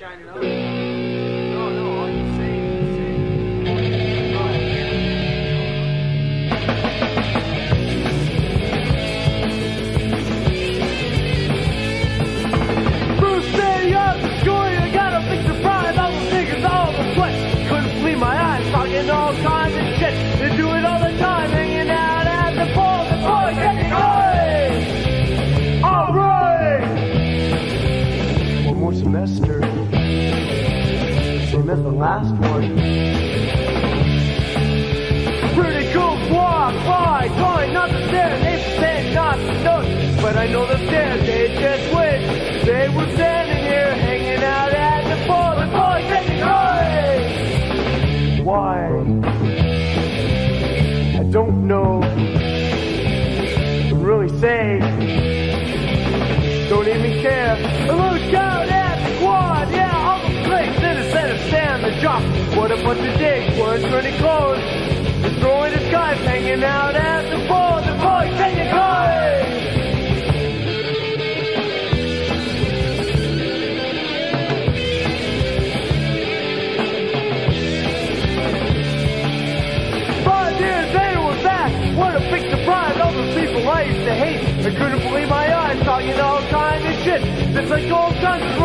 All I got a big surprise. I was thinking all the sweat. Couldn't believe my eyes, talking all kinds of shit. They do it all the time, hanging out at the. The getting high. Alright! One more semester. As the last one. Pretty cool walk by, going not the stairs, they stand not the notes. But I know the stairs, they just wish they were standing here, hanging out at the bar. The boy getting. Why? I don't know. Don't really say. Don't even care. A drop. What a bunch of dicks, pretty close. Destroying the skies, hanging out at the bar. The boy getting high. I used to hate. I couldn't believe my eyes, talking all kinds of shit. Just like old times